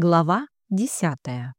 Глава десятая.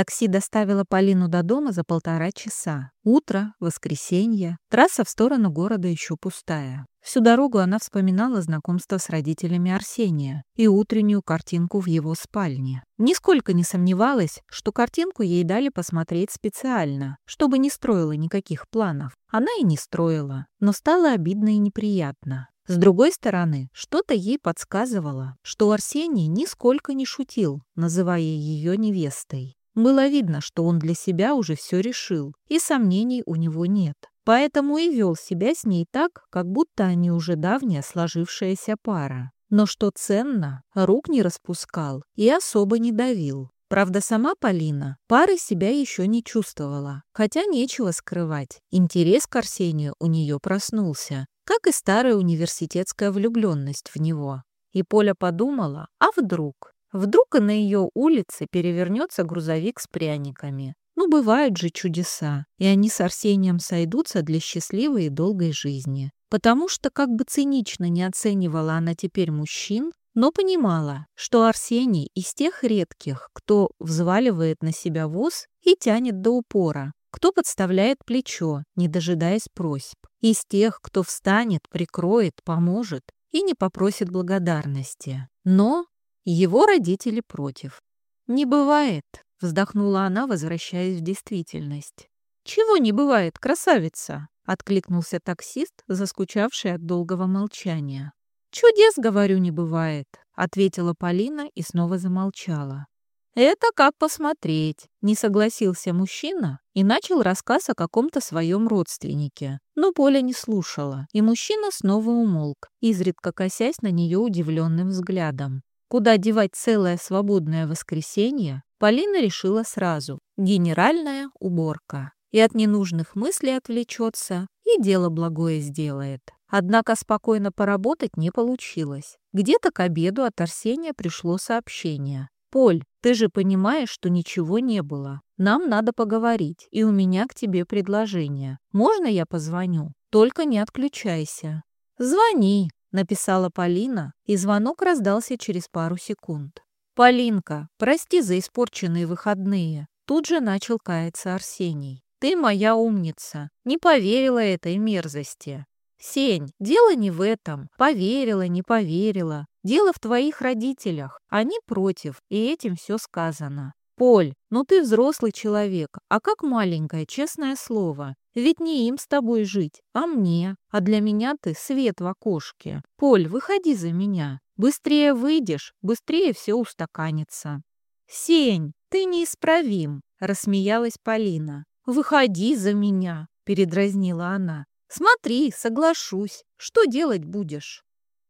Такси доставило Полину до дома за полтора часа. Утро, воскресенье, трасса в сторону города еще пустая. Всю дорогу она вспоминала знакомство с родителями Арсения и утреннюю картинку в его спальне. Нисколько не сомневалась, что картинку ей дали посмотреть специально, чтобы не строила никаких планов. Она и не строила, но стало обидно и неприятно. С другой стороны, что-то ей подсказывало, что Арсений нисколько не шутил, называя ее невестой. Было видно, что он для себя уже все решил, и сомнений у него нет. Поэтому и вел себя с ней так, как будто они уже давняя сложившаяся пара. Но что ценно, рук не распускал и особо не давил. Правда, сама Полина пары себя еще не чувствовала, хотя нечего скрывать. Интерес к Арсению у нее проснулся, как и старая университетская влюбленность в него. И Поля подумала, а вдруг? Вдруг и на ее улице перевернется грузовик с пряниками. Ну, бывают же чудеса, и они с Арсением сойдутся для счастливой и долгой жизни. Потому что, как бы цинично не оценивала она теперь мужчин, но понимала, что Арсений из тех редких, кто взваливает на себя воз и тянет до упора, кто подставляет плечо, не дожидаясь просьб. Из тех, кто встанет, прикроет, поможет и не попросит благодарности. Но его родители против. «Не бывает», — вздохнула она, возвращаясь в действительность. «Чего не бывает, красавица?» — откликнулся таксист, заскучавший от долгого молчания. «Чудес, говорю, не бывает», — ответила Полина и снова замолчала. «Это как посмотреть», — не согласился мужчина и начал рассказ о каком-то своем родственнике. Но Поля не слушала, и мужчина снова умолк, изредка косясь на нее удивленным взглядом. Куда девать целое свободное воскресенье, Полина решила сразу. Генеральная уборка. И от ненужных мыслей отвлечется, и дело благое сделает. Однако спокойно поработать не получилось. Где-то к обеду от Арсения пришло сообщение. «Поль, ты же понимаешь, что ничего не было. Нам надо поговорить, и у меня к тебе предложение. Можно я позвоню? Только не отключайся». «Звони», — написала Полина, и звонок раздался через пару секунд. «Полинка, прости за испорченные выходные». Тут же начал каяться Арсений. «Ты моя умница. Не поверила этой мерзости. Сень, дело не в этом. Поверила, не поверила. Дело в твоих родителях. Они против, и этим все сказано. Поль, ну ты взрослый человек, а как маленькое, честное слово. Ведь не им с тобой жить, а мне. А для меня ты свет в окошке. Поль, выходи за меня. Быстрее выйдешь, быстрее все устаканится. Сень, ты неисправим, рассмеялась Полина. Выходи за меня, передразнила она. Смотри, соглашусь. Что делать будешь?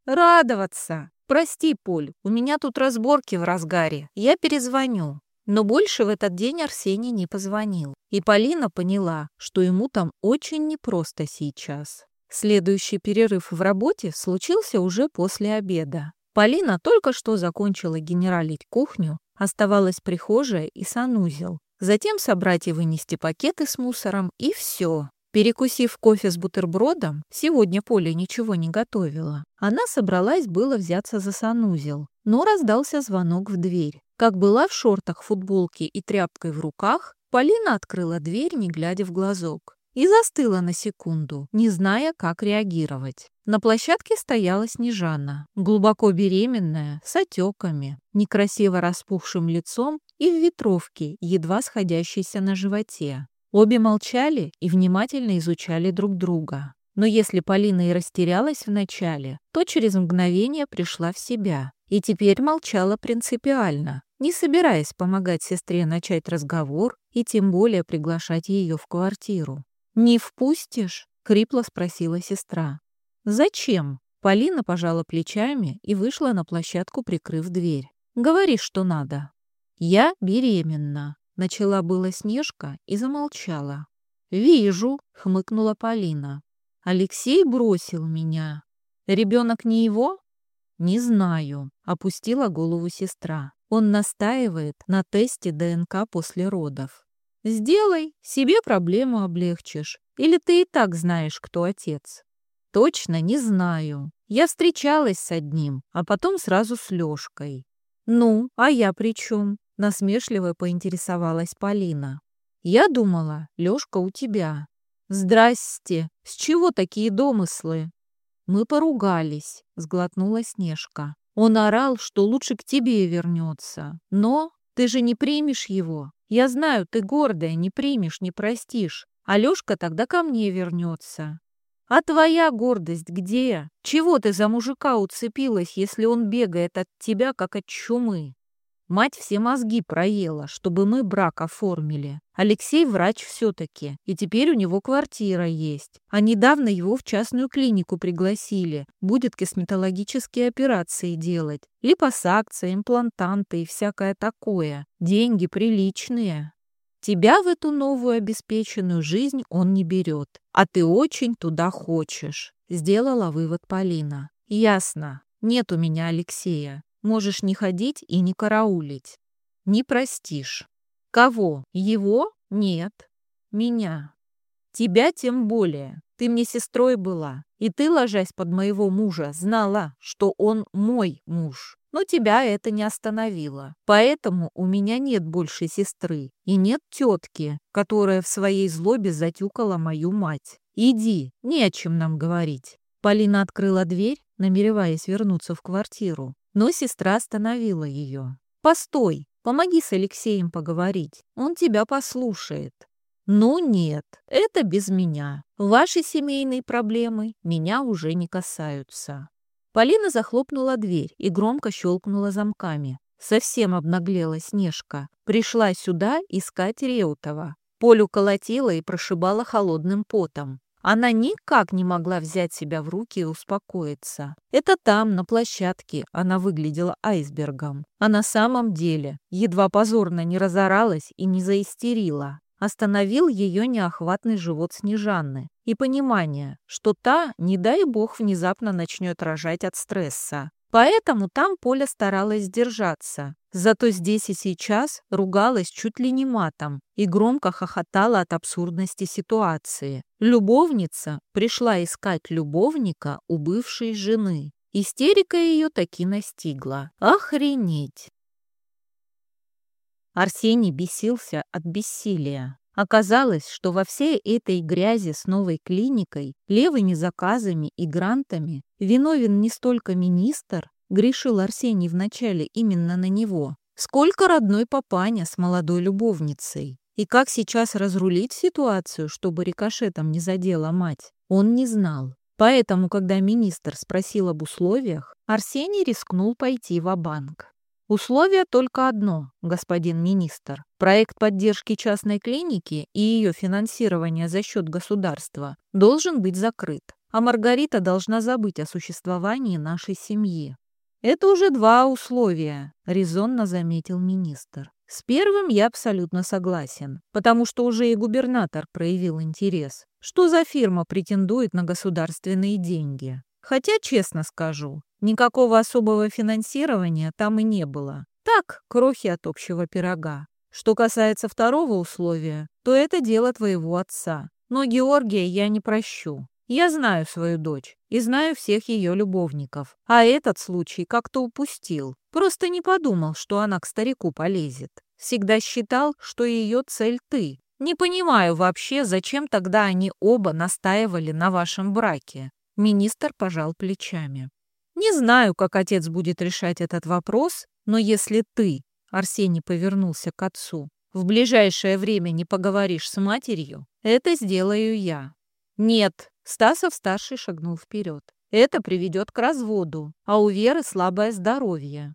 Радоваться. Прости, Поль, у меня тут разборки в разгаре. Я перезвоню. Но больше в этот день Арсений не позвонил. И Полина поняла, что ему там очень непросто сейчас. Следующий перерыв в работе случился уже после обеда. Полина только что закончила генералить кухню, оставалась прихожая и санузел. Затем собрать и вынести пакеты с мусором, и все. Перекусив кофе с бутербродом, сегодня Поля ничего не готовила. Она собралась было взяться за санузел, но раздался звонок в дверь. Как была в шортах, футболке и тряпкой в руках, Полина открыла дверь, не глядя в глазок. И застыла на секунду, не зная, как реагировать. На площадке стояла Снежана, глубоко беременная, с отеками, некрасиво распухшим лицом и в ветровке, едва сходящейся на животе. Обе молчали и внимательно изучали друг друга. Но если Полина и растерялась вначале, то через мгновение пришла в себя и теперь молчала принципиально, не собираясь помогать сестре начать разговор и тем более приглашать ее в квартиру. «Не впустишь?» — крипло спросила сестра. «Зачем?» Полина пожала плечами и вышла на площадку, прикрыв дверь. «Говори, что надо». «Я беременна», Начала была Снежка и замолчала. «Вижу», — хмыкнула Полина. «Алексей бросил меня. Ребенок не его?» «Не знаю», — опустила голову сестра. «Он настаивает на тесте ДНК после родов». «Сделай, себе проблему облегчишь. Или ты и так знаешь, кто отец?» «Точно не знаю. Я встречалась с одним, а потом сразу с Лёшкой. Ну, а я при чем? Насмешливо поинтересовалась Полина. Я думала, Лёшка у тебя. Здрасте. С чего такие домыслы? Мы поругались, сглотнула Снежка. Он орал, что лучше к тебе вернется. Но ты же не примешь его. Я знаю, ты гордая, не примешь, не простишь. А Лёшка тогда ко мне вернется. А твоя гордость где? Чего ты за мужика уцепилась, если он бегает от тебя, как от чумы? Мать все мозги проела, чтобы мы брак оформили. Алексей врач все-таки, и теперь у него квартира есть. А недавно его в частную клинику пригласили. Будет косметологические операции делать. Липосакция, имплантанты и всякое такое. Деньги приличные. Тебя в эту новую обеспеченную жизнь он не берет, а ты очень туда хочешь», — сделала вывод Полина. «Ясно. Нет у меня Алексея. Можешь не ходить и не караулить. Не простишь. Кого? Его? Нет. Меня. Тебя тем более. Ты мне сестрой была, и ты, ложась под моего мужа, знала, что он мой муж. Но тебя это не остановило. Поэтому у меня нет больше сестры и нет тетки, которая в своей злобе затюкала мою мать. Иди, не о чем нам говорить. Полина открыла дверь, намереваясь вернуться в квартиру, но сестра остановила ее. «Постой, помоги с Алексеем поговорить, он тебя послушает». «Ну нет, это без меня. Ваши семейные проблемы меня уже не касаются». Полина захлопнула дверь и громко щелкнула замками. Совсем обнаглела Снежка. Пришла сюда искать Реутова. Полю колотила и прошибала холодным потом. Она никак не могла взять себя в руки и успокоиться. Это там, на площадке, она выглядела айсбергом. А на самом деле едва позорно не разоралась и не заистерила остановил ее неохватный живот Снежанны и понимание, что та, не дай бог, внезапно начнет рожать от стресса. Поэтому там Поля старалась сдержаться. Зато здесь и сейчас ругалась чуть ли не матом и громко хохотала от абсурдности ситуации. Любовница пришла искать любовника у бывшей жены. Истерика ее таки настигла. Охренеть! Арсений бесился от бессилия. Оказалось, что во всей этой грязи с новой клиникой, левыми заказами и грантами виновен не столько министр, грешил Арсений вначале именно на него, сколько родной папаня с молодой любовницей. И как сейчас разрулить ситуацию, чтобы рикошетом не задела мать, он не знал. Поэтому, когда министр спросил об условиях, Арсений рискнул пойти в банк Условие только одно, господин министр. Проект поддержки частной клиники и ее финансирование за счет государства должен быть закрыт, а Маргарита должна забыть о существовании нашей семьи. Это уже два условия, резонно заметил министр. С первым я абсолютно согласен, потому что уже и губернатор проявил интерес. Что за фирма претендует на государственные деньги? Хотя, честно скажу, никакого особого финансирования там и не было. Так, крохи от общего пирога. Что касается второго условия, то это дело твоего отца. Но Георгия я не прощу. Я знаю свою дочь и знаю всех ее любовников. А этот случай как-то упустил. Просто не подумал, что она к старику полезет. Всегда считал, что ее цель ты. Не понимаю вообще, зачем тогда они оба настаивали на вашем браке. Министр пожал плечами. «Не знаю, как отец будет решать этот вопрос, но если ты, Арсений повернулся к отцу, в ближайшее время не поговоришь с матерью, это сделаю я». «Нет», — Стасов-старший шагнул вперед. «Это приведет к разводу, а у Веры слабое здоровье».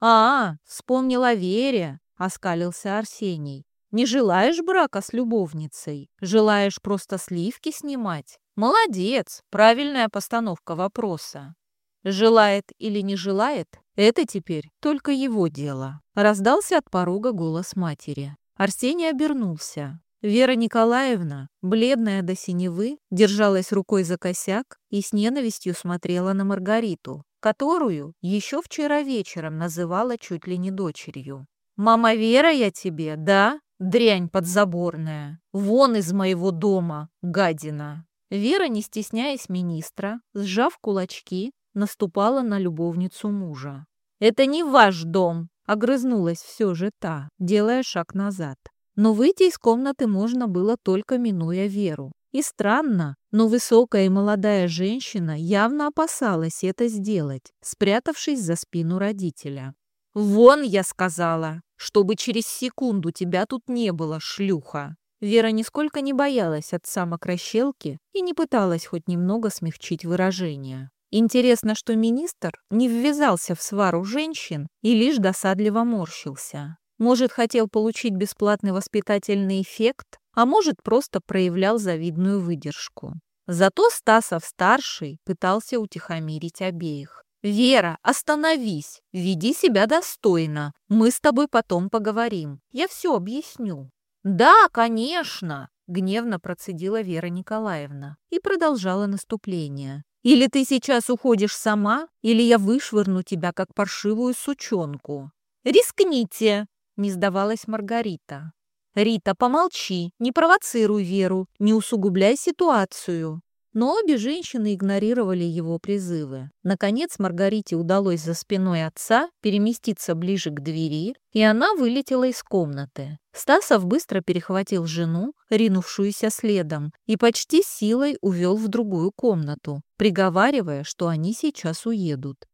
«А, вспомнила о Вере», — оскалился Арсений. «Не желаешь брака с любовницей? Желаешь просто сливки снимать? Молодец, правильная постановка вопроса. Желает или не желает, это теперь только его дело. Раздался от порога голос матери. Арсений обернулся. Вера Николаевна, бледная до синевы, держалась рукой за косяк и с ненавистью смотрела на Маргариту, которую еще вчера вечером называла чуть ли не дочерью. «Мама Вера я тебе, да? Дрянь подзаборная! Вон из моего дома, гадина!» Вера, не стесняясь министра, сжав кулачки, наступала на любовницу мужа. «Это не ваш дом!» — огрызнулась все же та, делая шаг назад. Но выйти из комнаты можно было только минуя Веру. И странно, но высокая и молодая женщина явно опасалась это сделать, спрятавшись за спину родителя. «Вон, я сказала, чтобы через секунду тебя тут не было, шлюха!» Вера нисколько не боялась отца мокрощелки и не пыталась хоть немного смягчить выражение. Интересно, что министр не ввязался в свару женщин и лишь досадливо морщился. Может, хотел получить бесплатный воспитательный эффект, а может, просто проявлял завидную выдержку. Зато Стасов-старший пытался утихомирить обеих. «Вера, остановись! Веди себя достойно. Мы с тобой потом поговорим. Я все объясню». «Да, конечно!» — гневно процедила Вера Николаевна и продолжала наступление. «Или ты сейчас уходишь сама, или я вышвырну тебя, как паршивую сучонку». «Рискните!» не сдавалась Маргарита. «Рита, помолчи, не провоцируй Веру, не усугубляй ситуацию». Но обе женщины игнорировали его призывы. Наконец Маргарите удалось за спиной отца переместиться ближе к двери, и она вылетела из комнаты. Стасов быстро перехватил жену, ринувшуюся следом, и почти силой увел в другую комнату, приговаривая, что они сейчас уедут.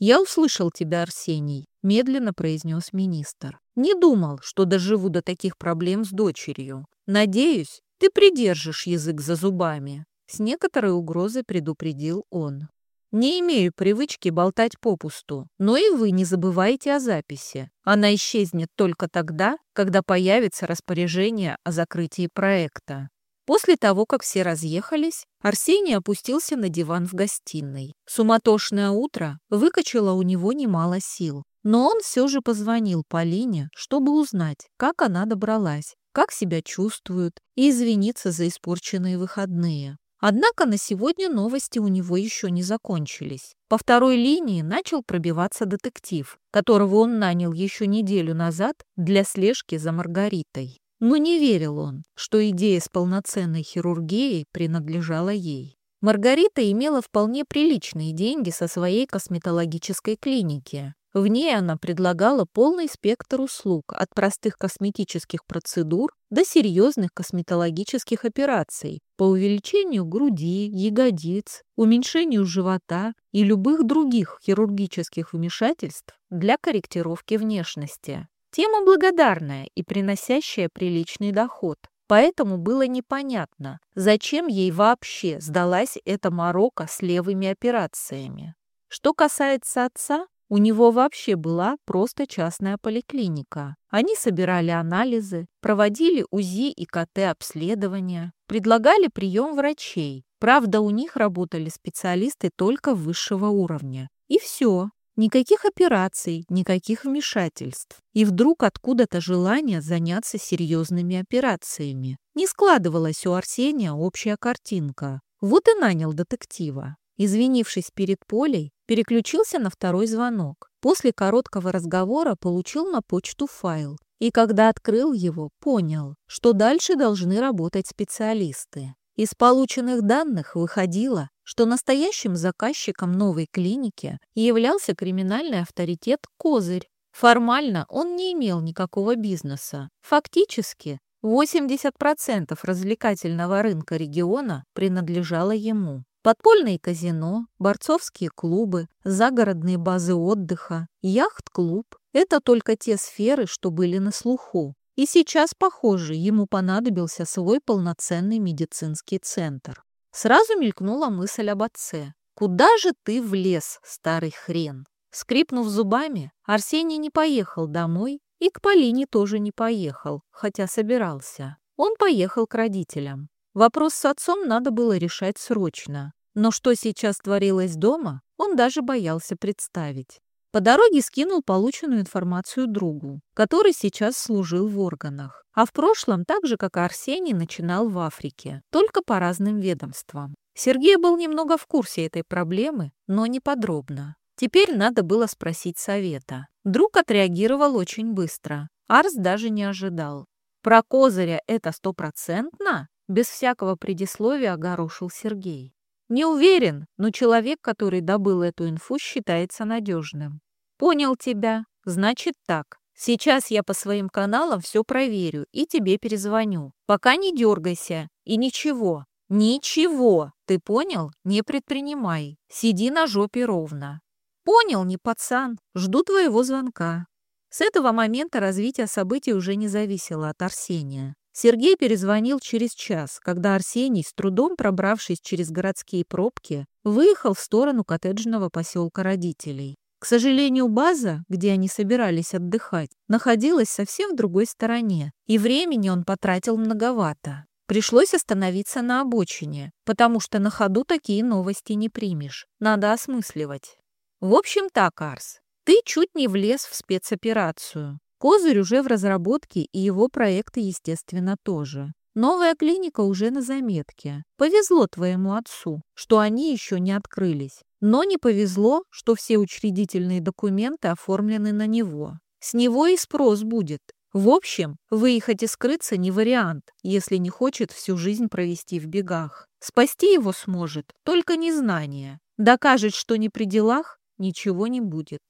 «Я услышал тебя, Арсений», — медленно произнес министр. «Не думал, что доживу до таких проблем с дочерью. Надеюсь, ты придержишь язык за зубами». С некоторой угрозой предупредил он. «Не имею привычки болтать попусту, но и вы не забывайте о записи. Она исчезнет только тогда, когда появится распоряжение о закрытии проекта. После того, как все разъехались, Арсений опустился на диван в гостиной. Суматошное утро выкачало у него немало сил. Но он все же позвонил Полине, чтобы узнать, как она добралась, как себя чувствует, и извиниться за испорченные выходные. Однако на сегодня новости у него еще не закончились. По второй линии начал пробиваться детектив, которого он нанял еще неделю назад для слежки за Маргаритой. Но не верил он, что идея с полноценной хирургией принадлежала ей. Маргарита имела вполне приличные деньги со своей косметологической клиники. В ней она предлагала полный спектр услуг от простых косметических процедур до серьезных косметологических операций по увеличению груди, ягодиц, уменьшению живота и любых других хирургических вмешательств для корректировки внешности. Тема благодарная и приносящая приличный доход. Поэтому было непонятно, зачем ей вообще сдалась эта морока с левыми операциями. Что касается отца, у него вообще была просто частная поликлиника. Они собирали анализы, проводили УЗИ и КТ-обследования, предлагали прием врачей. Правда, у них работали специалисты только высшего уровня. И все. Никаких операций, никаких вмешательств. И вдруг откуда-то желание заняться серьезными операциями. Не складывалась у Арсения общая картинка. Вот и нанял детектива. Извинившись перед Полей, переключился на второй звонок. После короткого разговора получил на почту файл. И когда открыл его, понял, что дальше должны работать специалисты. Из полученных данных выходило, что настоящим заказчиком новой клиники являлся криминальный авторитет Козырь. Формально он не имел никакого бизнеса. Фактически 80% развлекательного рынка региона принадлежало ему. Подпольные казино, борцовские клубы, загородные базы отдыха, яхт-клуб – это только те сферы, что были на слуху. И сейчас, похоже, ему понадобился свой полноценный медицинский центр. Сразу мелькнула мысль об отце. «Куда же ты влез, старый хрен?» Скрипнув зубами, Арсений не поехал домой и к Полине тоже не поехал, хотя собирался. Он поехал к родителям. Вопрос с отцом надо было решать срочно. Но что сейчас творилось дома, он даже боялся представить. По дороге скинул полученную информацию другу, который сейчас служил в органах. А в прошлом, так же, как и Арсений, начинал в Африке, только по разным ведомствам. Сергей был немного в курсе этой проблемы, но не подробно. Теперь надо было спросить совета. Друг отреагировал очень быстро. Арс даже не ожидал. Про Козыря это стопроцентно? Без всякого предисловия огорошил Сергей. Не уверен, но человек, который добыл эту инфу, считается надежным. Понял тебя. Значит так. Сейчас я по своим каналам все проверю и тебе перезвоню. Пока не дергайся. И ничего, ничего, ты понял? Не предпринимай. Сиди на жопе ровно. Понял, не пацан. Жду твоего звонка. С этого момента развитие событий уже не зависело от Арсения. Сергей перезвонил через час, когда Арсений, с трудом пробравшись через городские пробки, выехал в сторону коттеджного поселка родителей. К сожалению, база, где они собирались отдыхать, находилась совсем в другой стороне, и времени он потратил многовато. Пришлось остановиться на обочине, потому что на ходу такие новости не примешь. Надо осмысливать. В общем так, Арс, ты чуть не влез в спецоперацию. Козырь уже в разработке, и его проекты, естественно, тоже. Новая клиника уже на заметке. Повезло твоему отцу, что они еще не открылись. Но не повезло, что все учредительные документы оформлены на него. С него и спрос будет. В общем, выехать и скрыться не вариант, если не хочет всю жизнь провести в бегах. Спасти его сможет только незнание. Докажет, что не при делах, ничего не будет.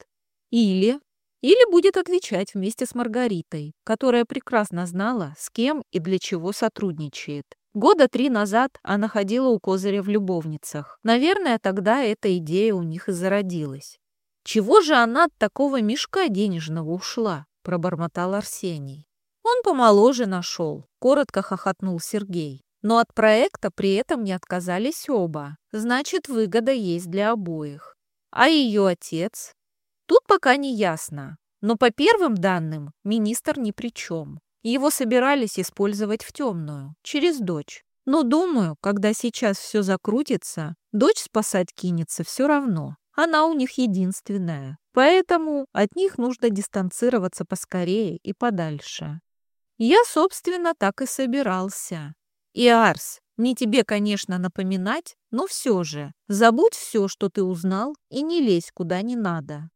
Или или будет отвечать вместе с Маргаритой, которая прекрасно знала, с кем и для чего сотрудничает. Года три назад она ходила у Козыря в любовницах. Наверное, тогда эта идея у них и зародилась. «Чего же она от такого мешка денежного ушла?» – пробормотал Арсений. «Он помоложе нашел», – коротко хохотнул Сергей. «Но от проекта при этом не отказались оба. Значит, выгода есть для обоих. А ее отец? Тут пока не ясно, но по первым данным министр ни при чем. Его собирались использовать в темную, через дочь. Но думаю, когда сейчас все закрутится, дочь спасать кинется все равно. Она у них единственная. Поэтому от них нужно дистанцироваться поскорее и подальше. Я, собственно, так и собирался. И Арс, не тебе, конечно, напоминать, но все же, забудь все, что ты узнал, и не лезь куда не надо.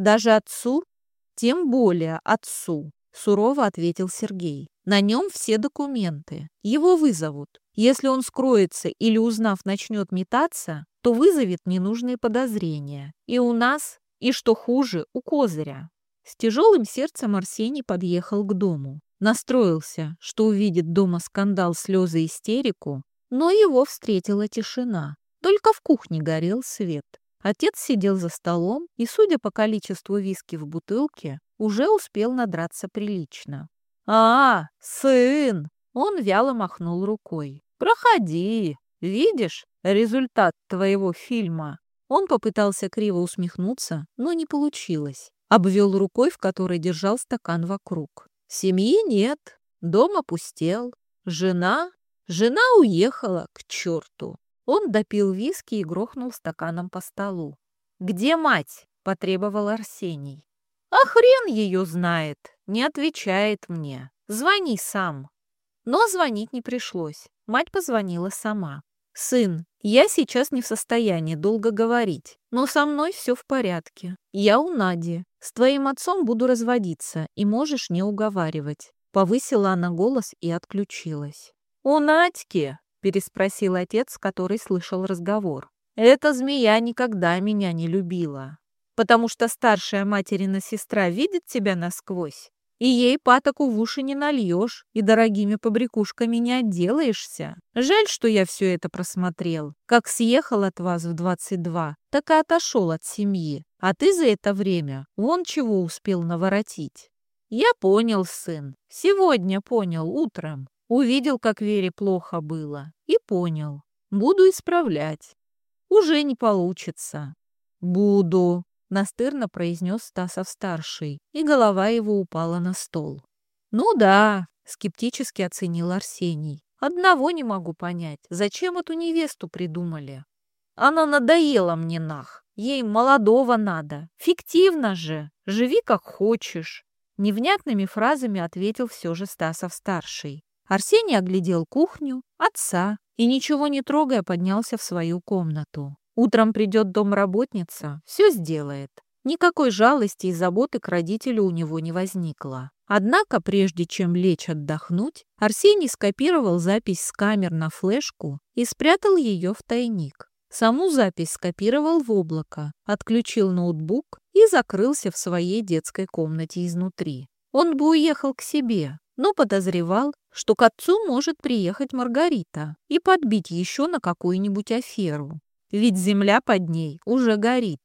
Даже отцу? Тем более отцу, сурово ответил Сергей. На нем все документы. Его вызовут. Если он скроется или, узнав, начнет метаться, то вызовет ненужные подозрения. И у нас, и, что хуже, у Козыря. С тяжелым сердцем Арсений подъехал к дому. Настроился, что увидит дома скандал, слезы, истерику, но его встретила тишина. Только в кухне горел свет. Отец сидел за столом и, судя по количеству виски в бутылке, уже успел надраться прилично. «А, сын!» Он вяло махнул рукой. «Проходи. Видишь результат твоего фильма?» Он попытался криво усмехнуться, но не получилось. Обвел рукой, в которой держал стакан вокруг. Семьи нет, дом опустел. Жена? Жена уехала к черту. Он допил виски и грохнул стаканом по столу. «Где мать?» – потребовал Арсений. «А хрен ее знает, не отвечает мне. Звони сам». Но звонить не пришлось. Мать позвонила сама. «Сын, я сейчас не в состоянии долго говорить, но со мной все в порядке. Я у Нади. С твоим отцом буду разводиться, и можешь не уговаривать». Повысила она голос и отключилась. «У Надьки переспросил отец, который слышал разговор. «Эта змея никогда меня не любила, потому что старшая материна сестра видит тебя насквозь, и ей патоку в уши не нальешь, и дорогими побрякушками не отделаешься. Жаль, что я все это просмотрел. Как съехал от вас в 22, так и отошел от семьи, а ты за это время вон чего успел наворотить». «Я понял, сын, сегодня понял, утром. Увидел, как Вере плохо было, и понял. Буду исправлять. Уже не получится. Буду, настырно произнес Стасов-старший, и голова его упала на стол. Ну да, скептически оценил Арсений. Одного не могу понять, зачем эту невесту придумали? Она надоела мне нах. Ей молодого надо. Фиктивно же. Живи как хочешь. Невнятными фразами ответил все же Стасов-старший. Арсений оглядел кухню, отца и, ничего не трогая, поднялся в свою комнату. Утром придет домработница, все сделает. Никакой жалости и заботы к родителю у него не возникло. Однако, прежде чем лечь отдохнуть, Арсений скопировал запись с камер на флешку и спрятал ее в тайник. Саму запись скопировал в облако, отключил ноутбук и закрылся в своей детской комнате изнутри. Он бы уехал к себе, но подозревал, что к отцу может приехать Маргарита и подбить еще на какую-нибудь аферу. Ведь земля под ней уже горит.